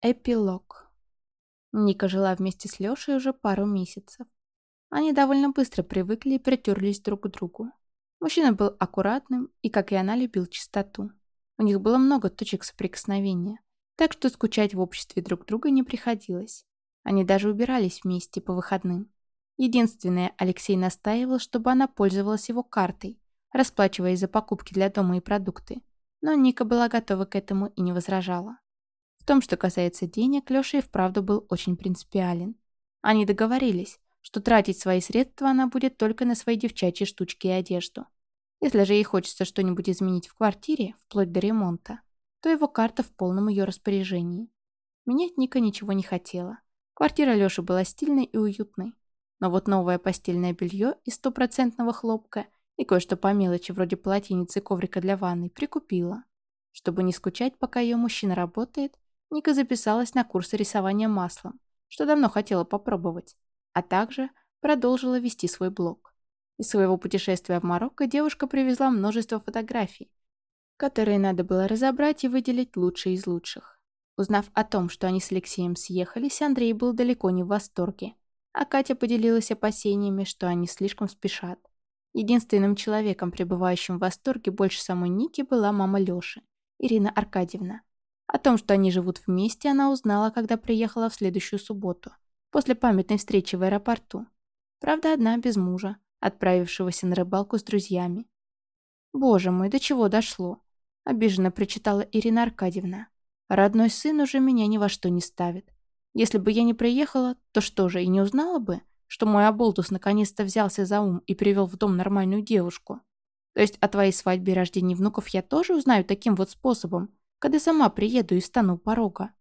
Эпилог. Ника жила вместе с Лешей уже пару месяцев. Они довольно быстро привыкли и притерлись друг к другу. Мужчина был аккуратным и, как и она, любил чистоту. У них было много точек соприкосновения, так что скучать в обществе друг друга не приходилось. Они даже убирались вместе по выходным. Единственное, Алексей настаивал, чтобы она пользовалась его картой, расплачиваясь за покупки для дома и продукты. Но Ника была готова к этому и не возражала. Том, что касается денег, Леша и вправду был очень принципиален. Они договорились, что тратить свои средства она будет только на свои девчачьи штучки и одежду. Если же ей хочется что-нибудь изменить в квартире, вплоть до ремонта, то его карта в полном ее распоряжении. Менять Ника ничего не хотела. Квартира Леши была стильной и уютной. Но вот новое постельное белье из стопроцентного хлопка и кое-что по мелочи вроде полотенец и коврика для ванной прикупила. Чтобы не скучать, пока ее мужчина работает, Ника записалась на курсы рисования маслом, что давно хотела попробовать, а также продолжила вести свой блог. Из своего путешествия в Марокко девушка привезла множество фотографий, которые надо было разобрать и выделить лучшие из лучших. Узнав о том, что они с Алексеем съехались, Андрей был далеко не в восторге а Катя поделилась опасениями, что они слишком спешат. Единственным человеком, пребывающим в восторге больше самой Ники, была мама Лёши, Ирина Аркадьевна. О том, что они живут вместе, она узнала, когда приехала в следующую субботу, после памятной встречи в аэропорту. Правда, одна без мужа, отправившегося на рыбалку с друзьями. «Боже мой, до чего дошло?» – обиженно прочитала Ирина Аркадьевна. «Родной сын уже меня ни во что не ставит. Если бы я не приехала, то что же, и не узнала бы, что мой оболтус наконец-то взялся за ум и привел в дом нормальную девушку? То есть о твоей свадьбе и рождении внуков я тоже узнаю таким вот способом, когда сама приеду и стану порога?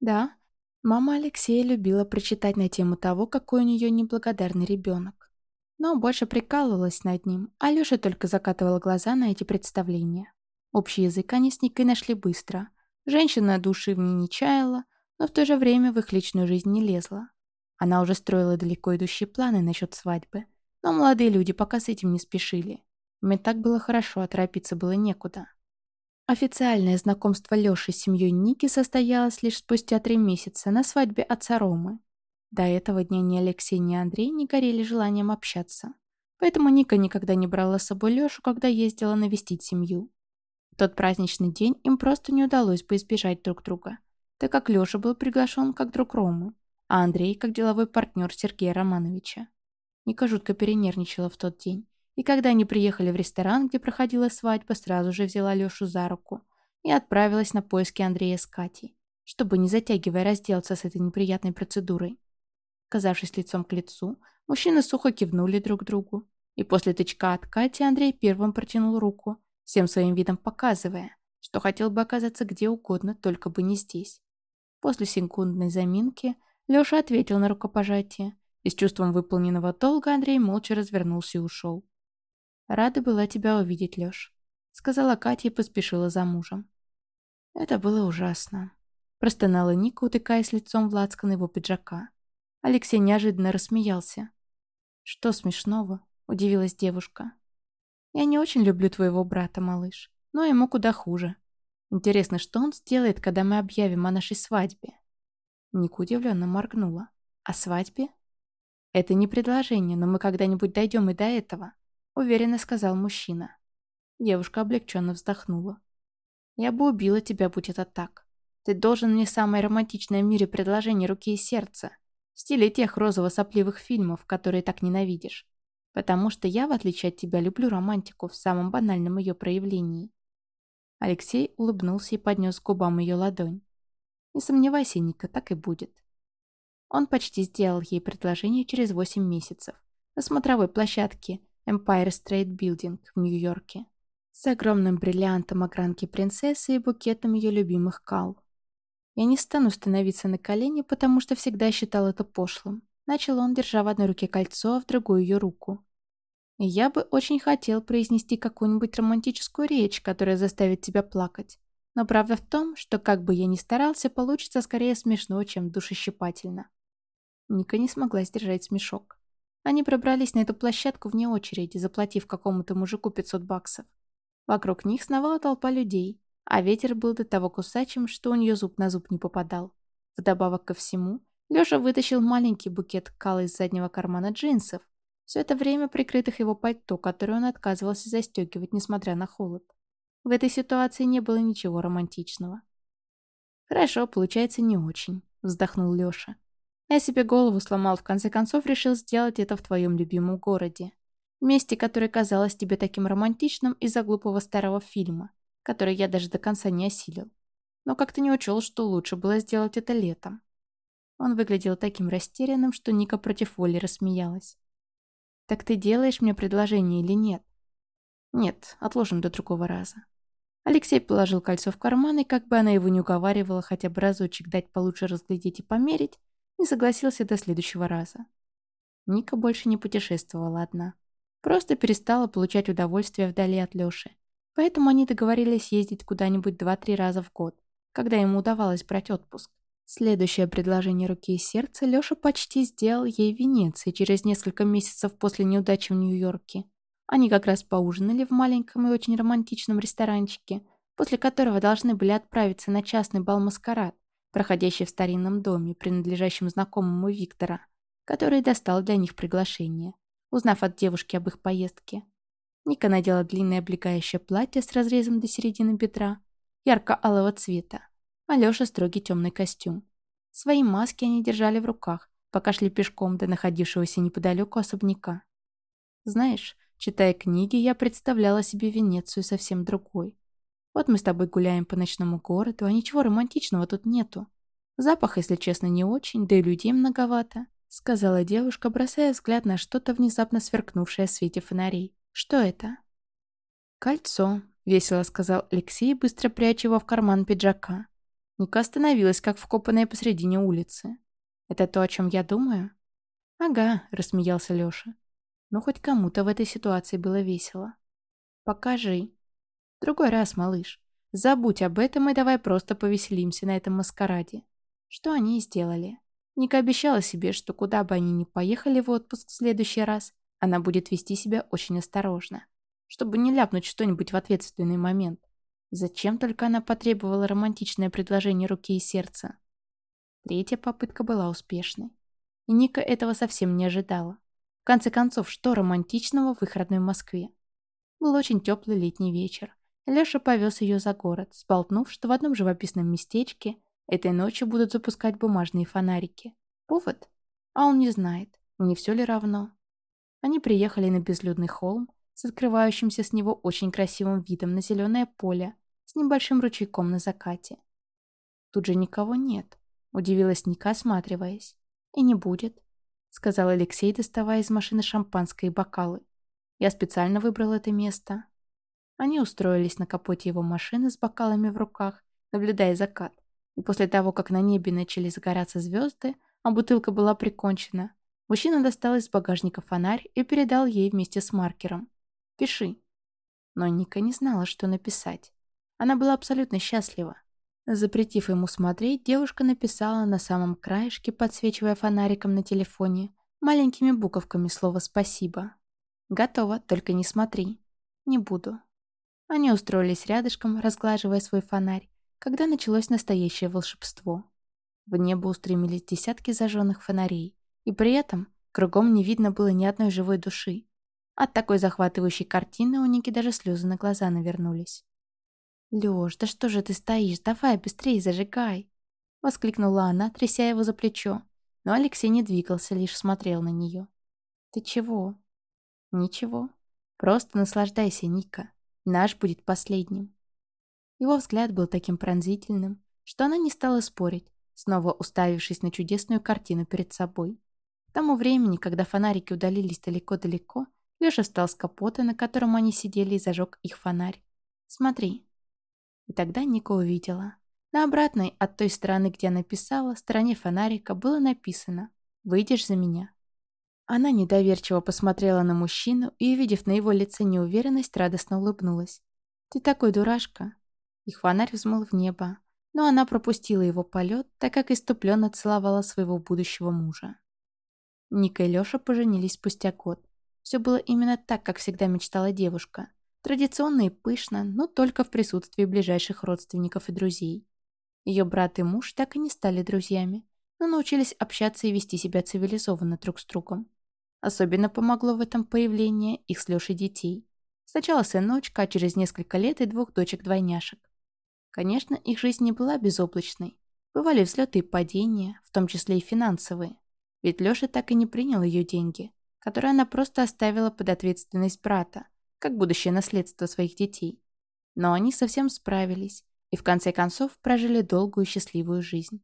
Да, мама Алексея любила прочитать на тему того, какой у нее неблагодарный ребенок. Но больше прикалывалась над ним, а только закатывала глаза на эти представления. Общий язык они с Никой нашли быстро. Женщина души в ней не чаяла, но в то же время в их личную жизнь не лезла. Она уже строила далеко идущие планы насчет свадьбы, но молодые люди пока с этим не спешили. И так было хорошо, а торопиться было некуда. Официальное знакомство Лёши с семьей Ники состоялось лишь спустя три месяца на свадьбе отца Ромы. До этого дня ни Алексей, ни Андрей не горели желанием общаться. Поэтому Ника никогда не брала с собой Лёшу, когда ездила навестить семью. В тот праздничный день им просто не удалось бы избежать друг друга – так как Леша был приглашен как друг Ромы, а Андрей как деловой партнер Сергея Романовича. Ника жутко перенервничала в тот день. И когда они приехали в ресторан, где проходила свадьба, сразу же взяла Лешу за руку и отправилась на поиски Андрея с Катей, чтобы, не затягивая, разделаться с этой неприятной процедурой. Оказавшись лицом к лицу, мужчины сухо кивнули друг другу. И после тычка от Кати Андрей первым протянул руку, всем своим видом показывая, что хотел бы оказаться где угодно, только бы не здесь. После секундной заминки Лёша ответил на рукопожатие, и с чувством выполненного долга Андрей молча развернулся и ушел. «Рада была тебя увидеть, Лёш», — сказала Катя и поспешила за мужем. Это было ужасно. Простонала Ника, утыкаясь лицом в лацкан его пиджака. Алексей неожиданно рассмеялся. «Что смешного?» — удивилась девушка. «Я не очень люблю твоего брата, малыш, но ему куда хуже. Интересно, что он сделает, когда мы объявим о нашей свадьбе? Ника удивленно моргнула. О свадьбе? Это не предложение, но мы когда-нибудь дойдем и до этого, уверенно сказал мужчина. Девушка облегченно вздохнула. Я бы убила тебя, будь это так. Ты должен мне самое романтичное в мире предложение руки и сердца. В стиле тех розово-сопливых фильмов, которые так ненавидишь. Потому что я, в отличие от тебя, люблю романтику в самом банальном ее проявлении. Алексей улыбнулся и поднес к губам ее ладонь. «Не сомневайся, Ника, так и будет». Он почти сделал ей предложение через 8 месяцев на смотровой площадке Empire State Building в Нью-Йорке с огромным бриллиантом огранки принцессы и букетом ее любимых кал. «Я не стану становиться на колени, потому что всегда считал это пошлым», начал он, держа в одной руке кольцо, а в другую ее руку. Я бы очень хотел произнести какую-нибудь романтическую речь, которая заставит тебя плакать. Но правда в том, что как бы я ни старался, получится скорее смешно, чем душещипательно. Ника не смогла сдержать смешок. Они пробрались на эту площадку вне очереди, заплатив какому-то мужику 500 баксов. Вокруг них сновала толпа людей, А ветер был до того кусачим, что у нее зуб на зуб не попадал. Вдобавок ко всему, Лёша вытащил маленький букет кала из заднего кармана джинсов, все это время прикрытых его пальто, которое он отказывался застегивать, несмотря на холод. В этой ситуации не было ничего романтичного. «Хорошо, получается не очень», — вздохнул Лёша. «Я себе голову сломал, в конце концов решил сделать это в твоем любимом городе. Месте, которое казалось тебе таким романтичным из-за глупого старого фильма, который я даже до конца не осилил. Но как-то не учел, что лучше было сделать это летом». Он выглядел таким растерянным, что Ника против воли рассмеялась. «Так ты делаешь мне предложение или нет?» «Нет, отложим до другого раза». Алексей положил кольцо в карман, и как бы она его не уговаривала хотя бы разочек дать получше разглядеть и померить, не согласился до следующего раза. Ника больше не путешествовала одна. Просто перестала получать удовольствие вдали от Лёши. Поэтому они договорились ездить куда-нибудь два-три раза в год, когда ему удавалось брать отпуск. Следующее предложение руки и сердца Лёша почти сделал ей в Венеции через несколько месяцев после неудачи в Нью-Йорке. Они как раз поужинали в маленьком и очень романтичном ресторанчике, после которого должны были отправиться на частный бал-маскарад, проходящий в старинном доме, принадлежащем знакомому Виктора, который достал для них приглашение, узнав от девушки об их поездке. Ника надела длинное облегающее платье с разрезом до середины бедра, ярко-алого цвета, Алёша строгий темный костюм. Свои маски они держали в руках, пока шли пешком до находившегося неподалеку особняка. Знаешь, читая книги, я представляла себе Венецию совсем другой. Вот мы с тобой гуляем по ночному городу, а ничего романтичного тут нету. Запах, если честно, не очень, да и людей многовато, сказала девушка, бросая взгляд на что-то внезапно сверкнувшее в свете фонарей. Что это? Кольцо, весело сказал Алексей, быстро пряча его в карман пиджака. Ника остановилась, как вкопанная посредине улицы. «Это то, о чем я думаю?» «Ага», — рассмеялся Лёша. «Ну, хоть кому-то в этой ситуации было весело». «Покажи». «Другой раз, малыш. Забудь об этом и давай просто повеселимся на этом маскараде». Что они и сделали. Ника обещала себе, что куда бы они ни поехали в отпуск в следующий раз, она будет вести себя очень осторожно, чтобы не ляпнуть что-нибудь в ответственный момент. Зачем только она потребовала романтичное предложение руки и сердца? Третья попытка была успешной. И Ника этого совсем не ожидала. В конце концов, что романтичного в их родной Москве? Был очень теплый летний вечер. Леша повез ее за город, сболтнув, что в одном живописном местечке этой ночью будут запускать бумажные фонарики. Повод? А он не знает, не все ли равно. Они приехали на безлюдный холм с открывающимся с него очень красивым видом на зеленое поле, с небольшим ручейком на закате. Тут же никого нет, удивилась Ника, осматриваясь. И не будет, сказал Алексей, доставая из машины шампанское и бокалы. Я специально выбрал это место. Они устроились на капоте его машины с бокалами в руках, наблюдая закат. И после того, как на небе начали загораться звезды, а бутылка была прикончена, мужчина достал из багажника фонарь и передал ей вместе с маркером. «Пиши». Но Ника не знала, что написать. Она была абсолютно счастлива. Запретив ему смотреть, девушка написала на самом краешке, подсвечивая фонариком на телефоне, маленькими буковками слово «спасибо». «Готово, только не смотри». «Не буду». Они устроились рядышком, разглаживая свой фонарь, когда началось настоящее волшебство. В небо устремились десятки зажженных фонарей, и при этом кругом не видно было ни одной живой души. От такой захватывающей картины у Ники даже слезы на глаза навернулись. «Лёш, да что же ты стоишь? Давай быстрее зажигай!» Воскликнула она, тряся его за плечо. Но Алексей не двигался, лишь смотрел на нее. «Ты чего?» «Ничего. Просто наслаждайся, Ника. Наш будет последним». Его взгляд был таким пронзительным, что она не стала спорить, снова уставившись на чудесную картину перед собой. К тому времени, когда фонарики удалились далеко-далеко, Лёша встал с капота, на котором они сидели, и зажег их фонарь. «Смотри», и тогда Ника увидела. На обратной, от той стороны, где она писала, стороне фонарика было написано «Выйдешь за меня». Она недоверчиво посмотрела на мужчину и, увидев на его лице неуверенность, радостно улыбнулась. «Ты такой дурашка!» Их фонарь взмыл в небо, но она пропустила его полет, так как иступленно целовала своего будущего мужа. Ника и Лёша поженились спустя год. Все было именно так, как всегда мечтала девушка. Традиционно и пышно, но только в присутствии ближайших родственников и друзей. Ее брат и муж так и не стали друзьями, но научились общаться и вести себя цивилизованно друг с другом. Особенно помогло в этом появление их с Лешей детей. Сначала сыночка, а через несколько лет и двух дочек-двойняшек. Конечно, их жизнь не была безоблачной. Бывали взлеты и падения, в том числе и финансовые. Ведь Леша так и не принял ее деньги, которые она просто оставила под ответственность брата, как будущее наследство своих детей. Но они совсем справились и в конце концов прожили долгую счастливую жизнь.